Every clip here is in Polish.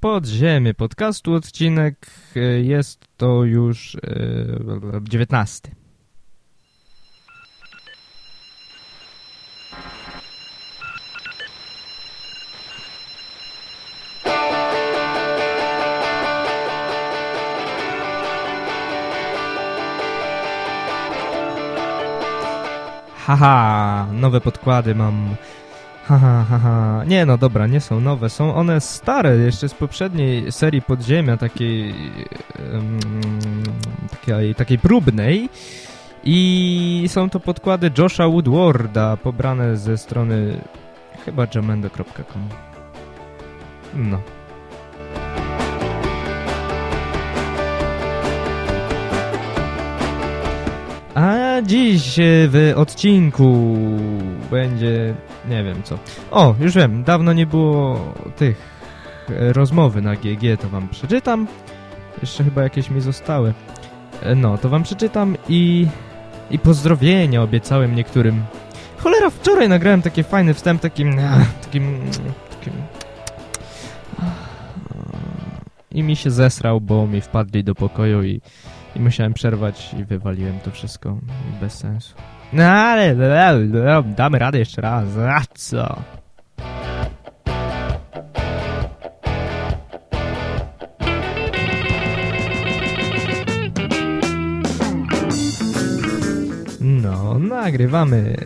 Podziemie podcastu, odcinek e, jest to już e, 19. Haha, nowe podkłady mam. Haha, haha. Nie no, dobra, nie są nowe. Są one stare, jeszcze z poprzedniej serii Podziemia, takiej, um, takiej, takiej próbnej. I są to podkłady Josha Woodwarda, pobrane ze strony chyba jamendo.com. No. Dziś w odcinku będzie, nie wiem co. O, już wiem, dawno nie było tych e, rozmowy na GG, to wam przeczytam. Jeszcze chyba jakieś mi zostały. E, no, to wam przeczytam i, i pozdrowienia obiecałem niektórym. Cholera, wczoraj nagrałem taki fajny wstęp, takim, takim, takim... I mi się zesrał, bo mi wpadli do pokoju i i musiałem przerwać i wywaliłem to wszystko bez sensu. No ale damy radę jeszcze raz. A co? No, nagrywamy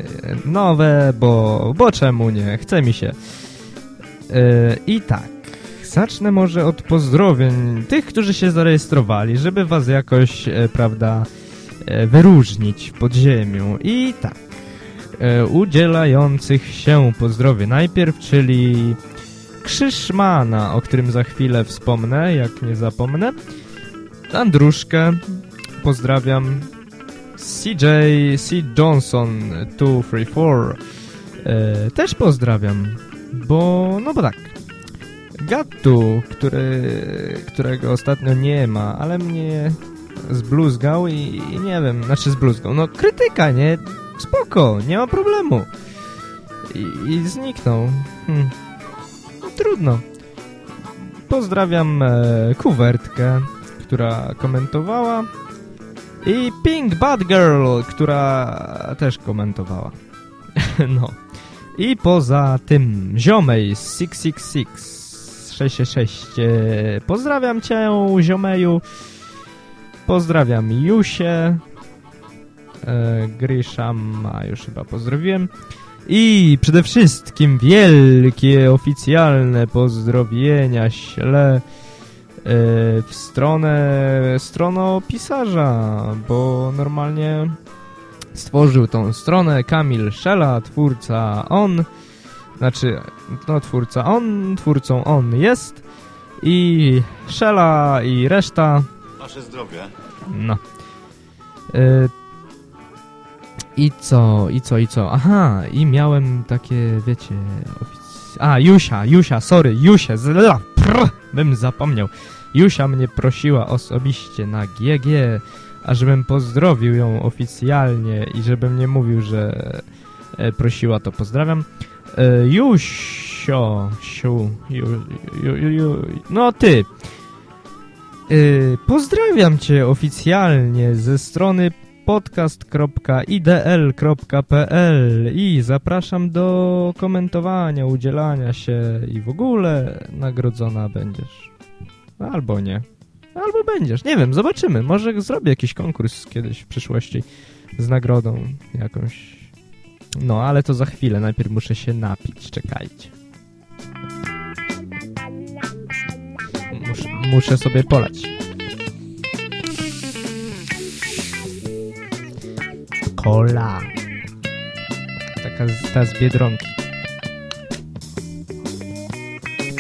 nowe, bo, bo czemu nie? Chce mi się. Yy, I tak. Zacznę może od pozdrowień tych, którzy się zarejestrowali, żeby was jakoś, e, prawda, e, wyróżnić w podziemiu. I tak, e, udzielających się pozdrowie najpierw, czyli Krzyszmana, o którym za chwilę wspomnę, jak nie zapomnę. Andruszkę, pozdrawiam. CJ, C. Johnson 234 e, też pozdrawiam, bo, no bo tak, Gattu, który, którego ostatnio nie ma, ale mnie zbluzgał i, i nie wiem, znaczy zbluzgał, no krytyka, nie? Spoko, nie ma problemu. I, i zniknął. Hm. Trudno. Pozdrawiam e, Kuwertkę, która komentowała i Pink Bad Girl, która też komentowała. no. I poza tym Ziomej 666 666. E, pozdrawiam cię, ziomeju. Pozdrawiam Jusie. E, Gryszama już chyba pozdrowiłem. I przede wszystkim wielkie oficjalne pozdrowienia śle e, w stronę stronopisarza, bo normalnie stworzył tą stronę Kamil Szela, twórca on znaczy, no twórca on, twórcą on jest i Szela i reszta. Wasze zdrowie. No. Y I co, i co, i co? Aha, i miałem takie, wiecie, A, Jusia, Jusia, sorry, Jusia, zla, prr, bym zapomniał. Jusia mnie prosiła osobiście na GG, ażebym pozdrowił ją oficjalnie i żebym nie mówił, że e, prosiła, to pozdrawiam. E, Jusio, siu, ju, ju, ju, no ty. E, pozdrawiam cię oficjalnie ze strony podcast.idl.pl i zapraszam do komentowania, udzielania się i w ogóle nagrodzona będziesz. Albo nie. Albo będziesz. Nie wiem, zobaczymy. Może zrobię jakiś konkurs kiedyś w przyszłości z nagrodą jakąś no, ale to za chwilę. Najpierw muszę się napić. Czekajcie. Muszę, muszę sobie polać. Kola. Taka ta z Biedronki.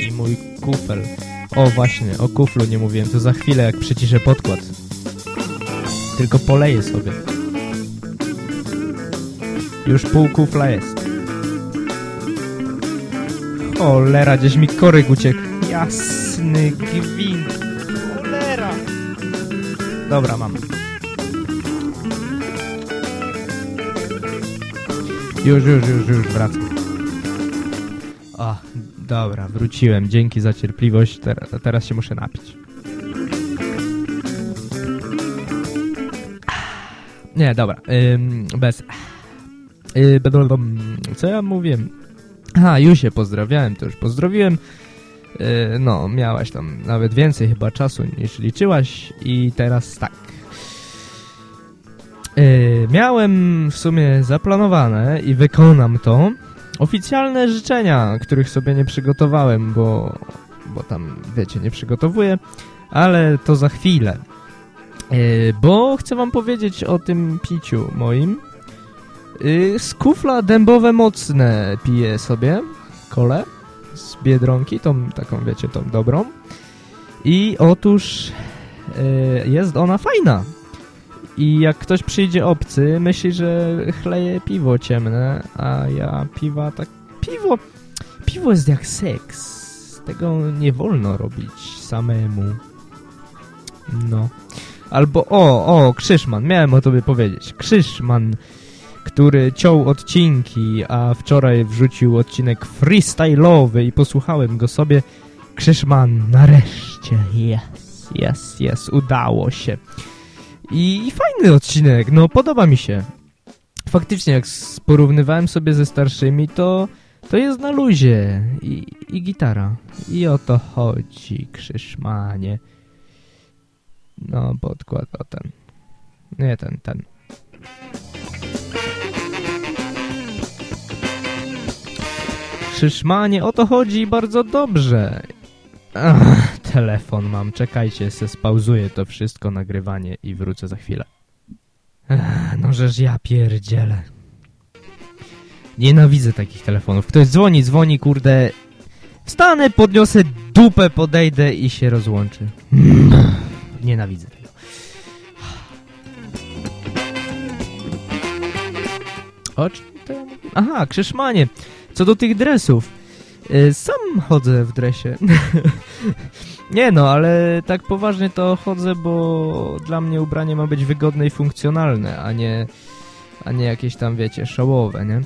I mój kufel. O, właśnie, o kuflu nie mówiłem. To za chwilę, jak przyciszę podkład. Tylko poleję sobie. Już pół kufla jest. Cholera, gdzieś mi koryk uciekł. Jasny gwint. Cholera. Dobra, mam. Już, już, już, już wracam. A, Dobra, wróciłem. Dzięki za cierpliwość. Teraz, teraz się muszę napić. Nie, dobra. Ym, bez... Yy, co ja mówiłem? Aha, Jusie pozdrawiałem, to już pozdrowiłem. Yy, no, miałaś tam nawet więcej chyba czasu niż liczyłaś i teraz tak. Yy, miałem w sumie zaplanowane i wykonam to oficjalne życzenia, których sobie nie przygotowałem, bo, bo tam, wiecie, nie przygotowuję, ale to za chwilę. Yy, bo chcę wam powiedzieć o tym piciu moim. Yy, z kufla dębowe mocne piję sobie, kole z Biedronki, tą taką, wiecie, tą dobrą. I otóż yy, jest ona fajna. I jak ktoś przyjdzie obcy, myśli, że chleje piwo ciemne, a ja piwa tak... Piwo... Piwo jest jak seks. Tego nie wolno robić samemu. No. Albo, o, o, Krzyszman, miałem o tobie powiedzieć. Krzyszman, który ciął odcinki, a wczoraj wrzucił odcinek freestyle'owy i posłuchałem go sobie. Krzyszman, nareszcie, yes, yes, yes, udało się. I, fajny odcinek, no podoba mi się. Faktycznie, jak porównywałem sobie ze starszymi, to, to jest na luzie. I, I gitara. I o to chodzi, Krzyszmanie. No, podkład o ten. Nie ten, ten. Krzyszmanie, o to chodzi bardzo dobrze. Ach, telefon mam, czekajcie, se spauzuję to wszystko, nagrywanie i wrócę za chwilę. Ach, no żeż ja pierdzielę. Nienawidzę takich telefonów. Ktoś dzwoni, dzwoni, kurde. Wstanę, podniosę dupę, podejdę i się rozłączy. Nienawidzę tego. O czym to ja mówię? Aha, Krzyszmanie. Co do tych dresów. Y, sam chodzę w dresie. nie no, ale tak poważnie to chodzę, bo dla mnie ubranie ma być wygodne i funkcjonalne, a nie, a nie jakieś tam, wiecie, szałowe, nie?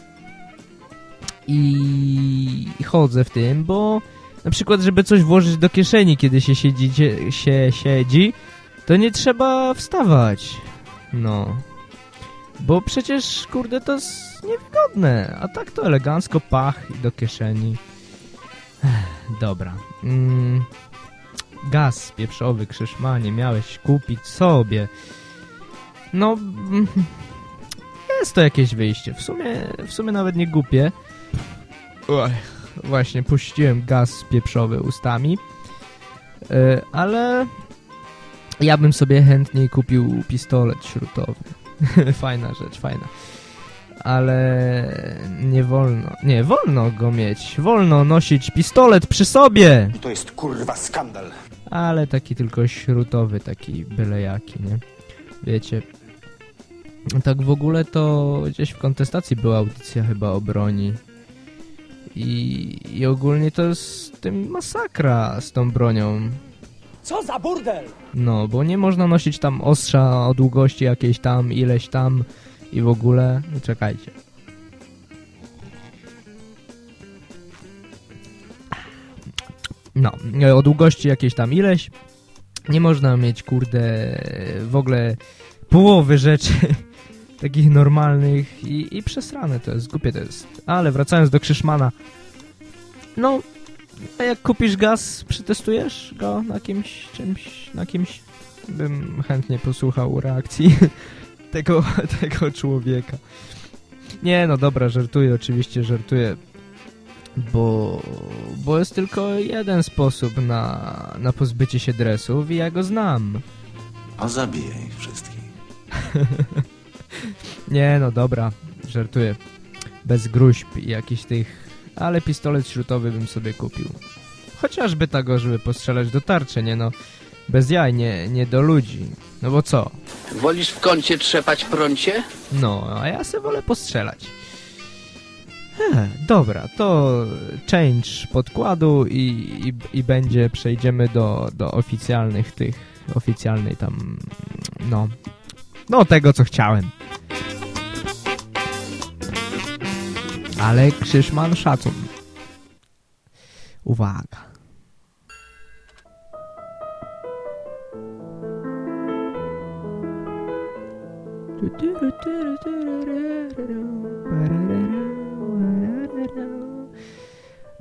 I chodzę w tym, bo na przykład, żeby coś włożyć do kieszeni, kiedy się siedzi, się siedzi to nie trzeba wstawać. No. Bo przecież, kurde, to jest niewygodne. A tak to elegancko pach i do kieszeni. Ech, dobra. Mm. Gaz pieprzowy Krzyszmanie miałeś kupić sobie. No... Mm, jest to jakieś wyjście. W sumie, w sumie nawet nie głupie. Uch, właśnie, puściłem gaz pieprzowy ustami. Yy, ale ja bym sobie chętniej kupił pistolet śrutowy. fajna rzecz, fajna. Ale nie wolno, nie, wolno go mieć. Wolno nosić pistolet przy sobie. I to jest kurwa skandal. Ale taki tylko śrutowy, taki byle jaki, nie? Wiecie. Tak w ogóle to gdzieś w kontestacji była audycja chyba o broni. I, i ogólnie to jest tym masakra z tą bronią. Co za burdel! No, bo nie można nosić tam ostrza o długości jakiejś tam, ileś tam i w ogóle... Czekajcie. No, o długości jakiejś tam ileś. Nie można mieć, kurde, w ogóle połowy rzeczy takich normalnych i, i przesrane to jest, głupie to jest. Ale wracając do Krzyszmana, no, a jak kupisz gaz, przetestujesz go na kimś, czymś, na kimś? Bym chętnie posłuchał reakcji tego, tego człowieka. Nie, no dobra, żartuję, oczywiście żartuję, bo, bo jest tylko jeden sposób na, na pozbycie się dresów i ja go znam. A zabijaj ich wszystkich. Nie, no dobra, żartuję. Bez gruźb i jakichś tych ale pistolet śrutowy bym sobie kupił. Chociażby tego, żeby postrzelać do tarczy, nie no. Bez jaj, nie, nie do ludzi. No bo co? Wolisz w kącie trzepać prącie? No, a ja sobie wolę postrzelać. He, dobra, to change podkładu i, i, i będzie, przejdziemy do, do oficjalnych tych, oficjalnej tam, no, no tego co chciałem. Ale Krzyszman szacun. Uwaga.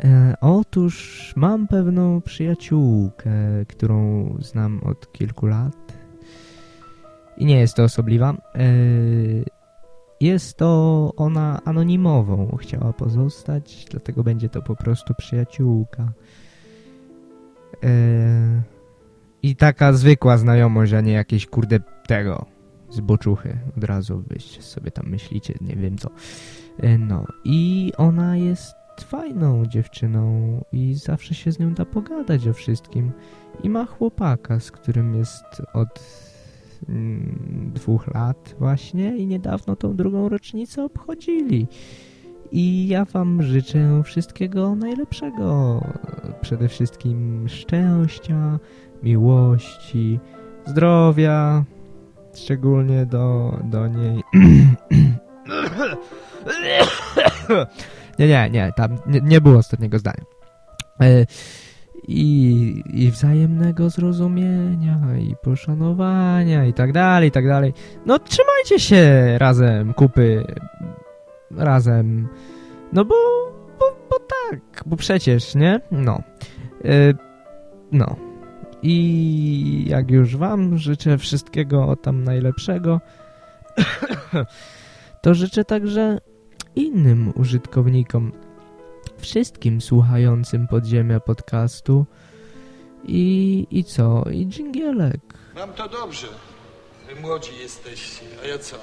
E, otóż mam pewną przyjaciółkę, którą znam od kilku lat. I nie jest to osobliwa. E, jest to ona anonimową chciała pozostać, dlatego będzie to po prostu przyjaciółka. E, I taka zwykła znajomość, a nie jakieś kurde tego z boczuchy. Od razu wyście sobie tam myślicie, nie wiem co. E, no i ona jest fajną dziewczyną i zawsze się z nią da pogadać o wszystkim. I ma chłopaka, z którym jest od dwóch lat właśnie i niedawno tą drugą rocznicę obchodzili. I ja wam życzę wszystkiego najlepszego. Przede wszystkim szczęścia, miłości, zdrowia, szczególnie do, do niej. nie, nie, nie, tam nie, nie było ostatniego zdania. I, I wzajemnego zrozumienia, i poszanowania, i tak dalej, i tak dalej. No trzymajcie się razem, kupy, razem. No bo, bo, bo tak, bo przecież, nie? No. E, no. I jak już wam życzę wszystkiego tam najlepszego, to życzę także innym użytkownikom, wszystkim słuchającym Podziemia podcastu i, i co? I dżingielek. Mam to dobrze. Wy młodzi jesteście, a ja co?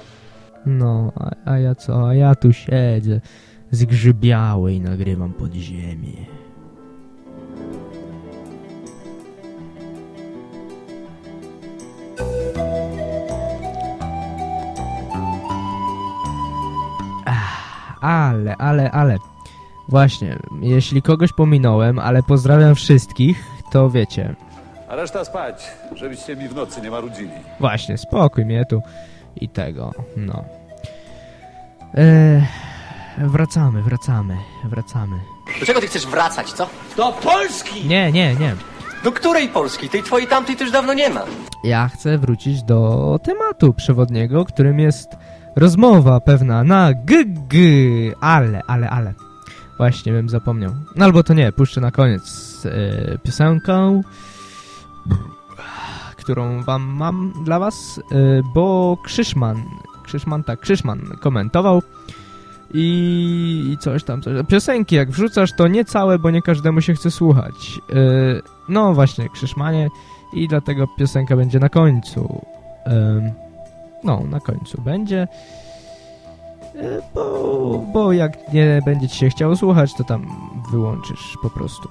No, a, a ja co? A ja tu siedzę zgrzybiały i nagrywam Podziemie. Ach, Ale, ale, ale. Właśnie, jeśli kogoś pominąłem, ale pozdrawiam wszystkich, to wiecie. A reszta spać, żebyście mi w nocy nie marudzili. Właśnie, spokój mnie tu i tego, no. Eee, wracamy, wracamy, wracamy. Do czego ty chcesz wracać, co? Do Polski! Nie, nie, nie. Do której Polski? Tej twojej tamtej już dawno nie ma. Ja chcę wrócić do tematu przewodniego, którym jest rozmowa pewna na GG, ale, ale, ale. Właśnie bym zapomniał. No albo to nie, puszczę na koniec e, piosenkę, którą wam mam dla was, e, bo Krzyszman, Krzyszman, tak, Krzyszman komentował i, i coś tam, coś. Piosenki jak wrzucasz to nie całe, bo nie każdemu się chce słuchać. E, no właśnie, Krzyszmanie i dlatego piosenka będzie na końcu. No, na końcu będzie. Bo, bo jak nie będzie ci się chciało słuchać, to tam wyłączysz po prostu.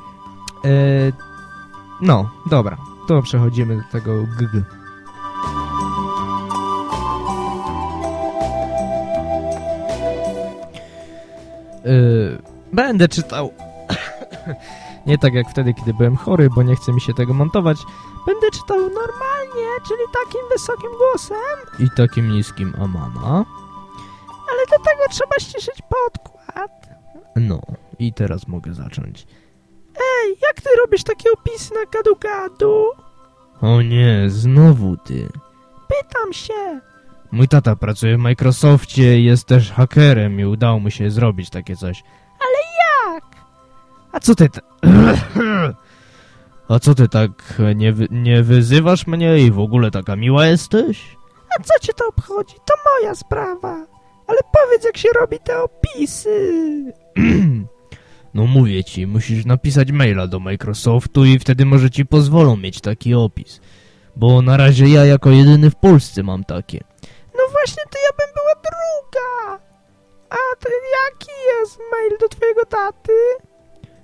E, no, dobra. To przechodzimy do tego GG. E, Będę czytał. nie tak jak wtedy, kiedy byłem chory, bo nie chce mi się tego montować. Będę czytał normalnie, czyli takim wysokim głosem. I takim niskim Amana. Do tego trzeba ściszyć podkład. No, i teraz mogę zacząć. Ej, jak ty robisz takie opisy na gadu-gadu? O nie, znowu ty. Pytam się. Mój tata pracuje w Microsoftie i jest też hakerem i udało mu się zrobić takie coś. Ale jak? A co ty... A co ty tak nie, wy- nie wyzywasz mnie i w ogóle taka miła jesteś? A co cię to obchodzi? To moja sprawa. Ale powiedz, jak się robi te opisy. no mówię ci, musisz napisać maila do Microsoftu i wtedy może ci pozwolą mieć taki opis. Bo na razie ja jako jedyny w Polsce mam takie. No właśnie, to ja bym była druga. A to jaki jest mail do twojego taty?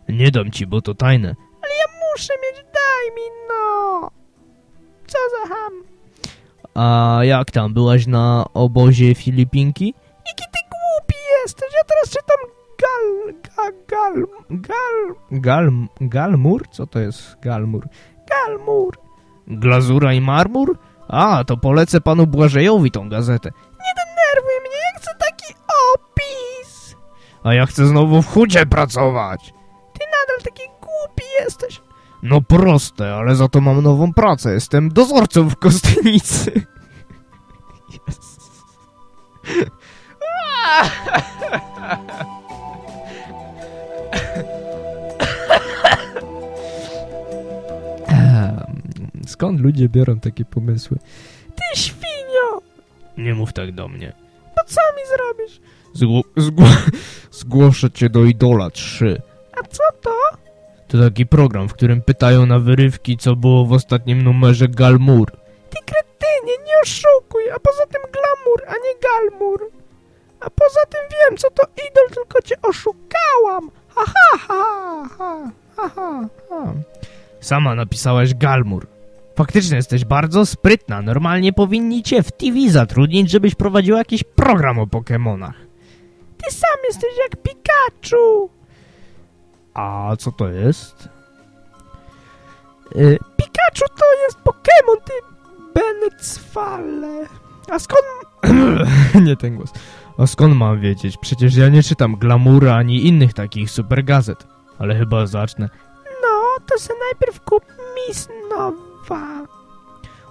Nie dam ci, bo to tajne. Ale ja muszę mieć, daj mi no. Co za ham. A jak tam, byłaś na obozie Filipinki? Jaki ty głupi jesteś, ja teraz czytam gal, gal, gal, gal, gal, galmur? Co to jest galmur? Galmur. Glazura i marmur? A, to polecę panu Błażejowi tą gazetę. Nie denerwuj mnie, ja chcę taki opis. A ja chcę znowu w chudzie pracować. Ty nadal taki głupi jesteś? No proste, ale za to mam nową pracę. Jestem dozorcą w Kostnicy. Yes. Skąd ludzie biorą takie pomysły? Ty świnio! Nie mów tak do mnie. Po co mi zrobisz? Zgło zgło zgłoszę cię do Idola 3. A co to? To taki program, w którym pytają na wyrywki, co było w ostatnim numerze Galmur. Ty kretynie, nie oszukuj, a poza tym glamour, a nie galmur. A poza tym wiem, co to idol, tylko cię oszukałam. Ha, ha, ha, ha, ha, ha. Sama napisałaś galmur. Faktycznie jesteś bardzo sprytna. Normalnie powinni cię w TV zatrudnić, żebyś prowadziła jakiś program o Pokemonach. Ty sam jesteś jak Pikachu. A co to jest? Y, Pikachu to jest Pokemon, ty Benecwale. A skąd... nie ten głos. A skąd mam wiedzieć? Przecież ja nie czytam Glamoura ani innych takich super gazet. Ale chyba zacznę. No, to se najpierw kup Miss Nowa.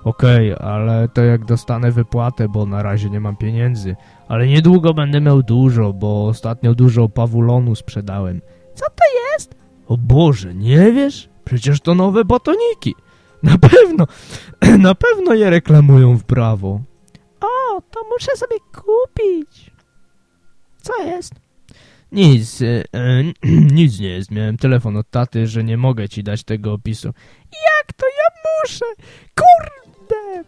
Okej, ale to jak dostanę wypłatę, bo na razie nie mam pieniędzy. Ale niedługo będę miał dużo, bo ostatnio dużo pawulonu sprzedałem. Co to jest? O Boże, nie wiesz? Przecież to nowe batoniki. Na pewno, na pewno je reklamują w prawo. O, to muszę sobie kupić. Co jest? Nic, e, e, nic nie jest. Miałem telefon od taty, że nie mogę ci dać tego opisu. Jak to ja muszę? Kurde!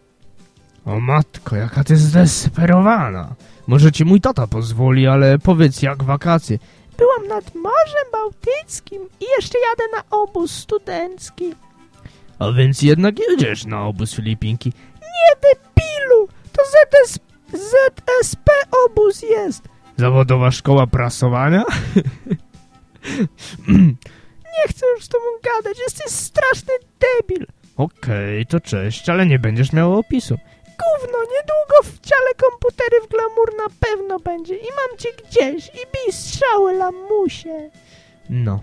O matko, jaka ty zdesperowana. Może ci mój tata pozwoli, ale powiedz jak wakacje. Byłam nad Morzem Bałtyckim i jeszcze jadę na obóz studencki. A więc jednak jedziesz na obóz Filipinki. Nie, debilu! To ZS, ZSP obóz jest. Zawodowa szkoła prasowania? nie chcę już z tobą gadać, jesteś straszny debil. Okej, to cześć, ale nie będziesz miał opisu. Gówno, niedługo w ciele komputery w glamour na pewno będzie i mam cię gdzieś i bij strzały lamusie. No.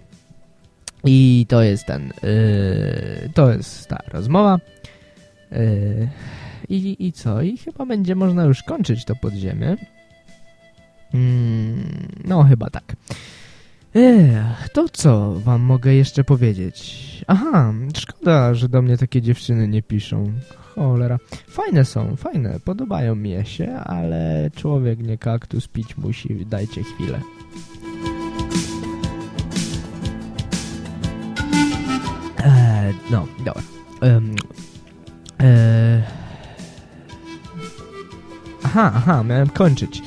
I to jest ten, yy, to jest ta rozmowa. Yy, i, I co? I chyba będzie można już kończyć to podziemie. Mm, no, chyba tak. Ech, to co wam mogę jeszcze powiedzieć? Aha, szkoda, że do mnie takie dziewczyny nie piszą. Cholera. Fajne są, fajne, podobają mi się, ale człowiek nie kaktus pić musi, dajcie chwilę. Eee, no, dobra. Um, eee, aha, aha, miałem kończyć.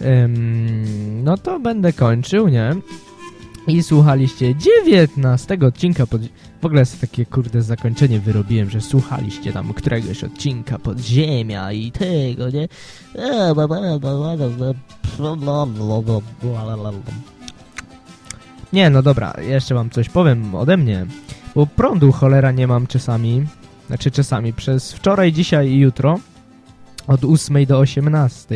Em, no to będę kończył, nie? I słuchaliście 19 odcinka pod... W ogóle jest takie kurde zakończenie wyrobiłem, że słuchaliście tam któregoś odcinka podziemia i tego, nie? Nie, no dobra, jeszcze wam coś powiem ode mnie, bo prądu cholera nie mam czasami, znaczy czasami przez wczoraj, dzisiaj i jutro od 8 do 18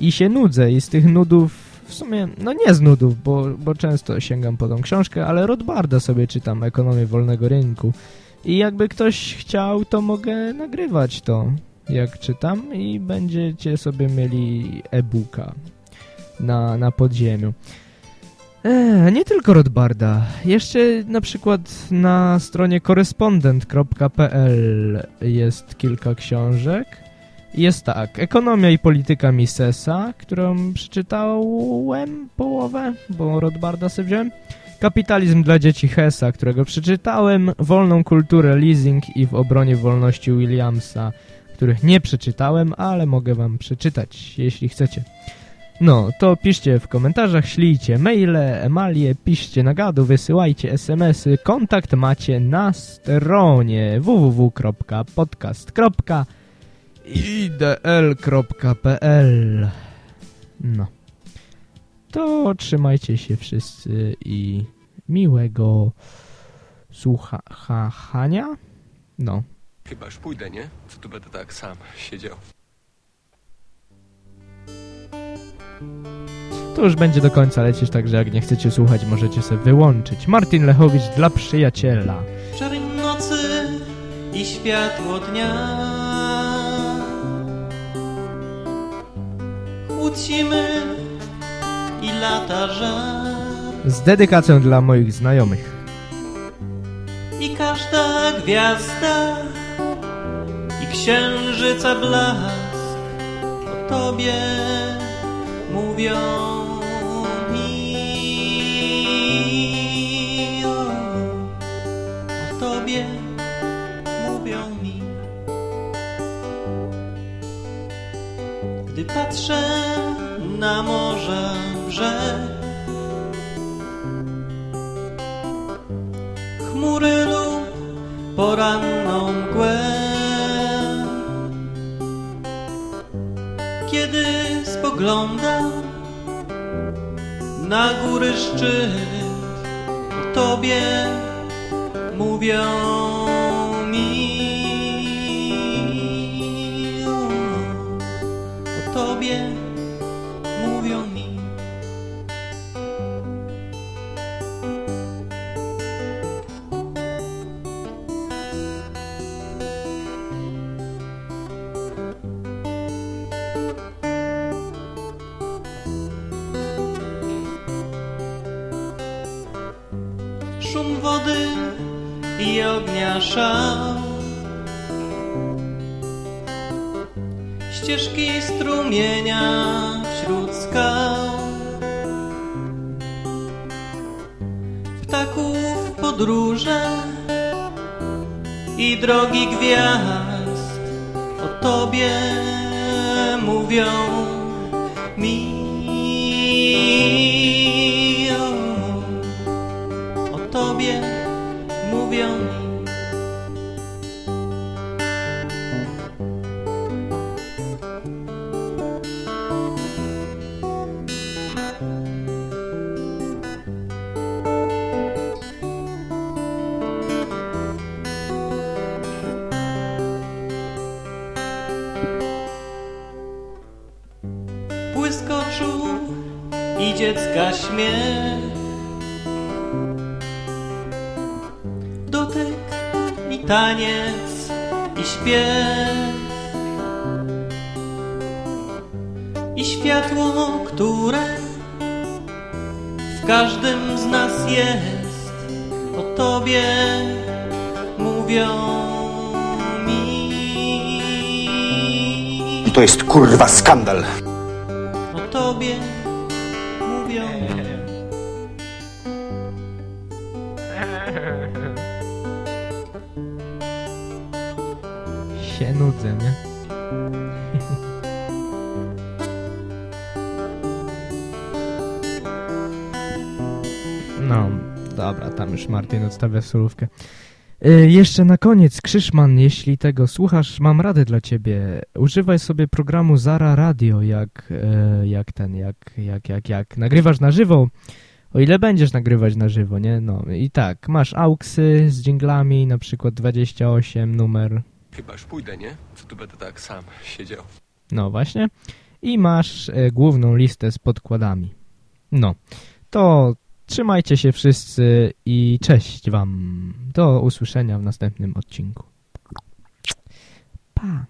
i się nudzę i z tych nudów w sumie, no nie z nudów, bo, bo często sięgam po tą książkę, ale Rothbarda sobie czytam, Ekonomię Wolnego Rynku i jakby ktoś chciał, to mogę nagrywać to, jak czytam i będziecie sobie mieli e-booka na, na podziemiu. Eee, nie tylko Rothbarda, jeszcze na przykład na stronie korespondent.pl jest kilka książek. Jest tak, Ekonomia i polityka Misesa, którą przeczytałem połowę, bo Rothbarda sobie wziąłem. Kapitalizm dla dzieci Hessa, którego przeczytałem. Wolną kulturę leasing i w obronie wolności Williamsa, których nie przeczytałem, ale mogę wam przeczytać, jeśli chcecie. No, to piszcie w komentarzach, ślijcie maile, emalie, piszcie na gadu, wysyłajcie smsy. Kontakt macie na stronie www.podcast.com idl.pl No. To trzymajcie się wszyscy i miłego słuchania. No. Chyba już pójdę, nie? Co tu będę tak sam siedział. to już będzie do końca lecieć, także jak nie chcecie słuchać, możecie sobie wyłączyć. Martin Lechowicz dla przyjaciela. Czarń nocy i światło dnia Chłód zimy i lata żar Z dedykacją dla moich znajomych. I każda gwiazda i księżyca blask o tobie mówią Gdy patrzę na morze brzeg chmury lub poranną mgłę. Kiedy spoglądam na góry szczyt, Tobie mówią mi. O strumienia wśród skał. Ptaków podróże i drogi gwiazd o tobie mówią Błysk oczu i dziecka śmiech Dotyk i taniec i śpiew. I światło, które w każdym z nas jest O Tobie mówią To jest kurwa skandal. Tobie mówią Się nudzę, nie? No, dobra, tam już Martin odstawia solówkę. Y, jeszcze na koniec, Krzyszman, jeśli tego słuchasz, mam radę dla ciebie. Używaj sobie programu Zara Radio, jak, e, jak ten, jak, jak, jak, jak nagrywasz na żywo, o ile będziesz nagrywać na żywo, nie? No i tak, masz auksy z dżinglami, na przykład 28 numer, Chyba już pójdę, nie? Co tu będę tak sam siedział. no właśnie. I masz e, główną listę z podkładami. No, to trzymajcie się wszyscy i cześć wam. Do usłyszenia w następnym odcinku. Pa!